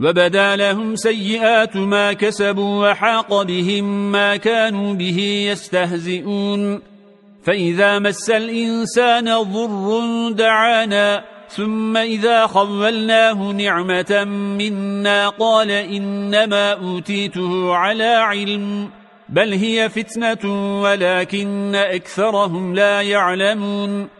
وبدا لهم سيئات ما كسبوا وحاق بهم ما كانوا به يستهزئون. فإذا مس الإنسان ضر دعانا ثم إذا خولناه نعمة منا قال إنما أوتيته على علم بل هي فتنة ولكن أكثرهم لا يعلمون.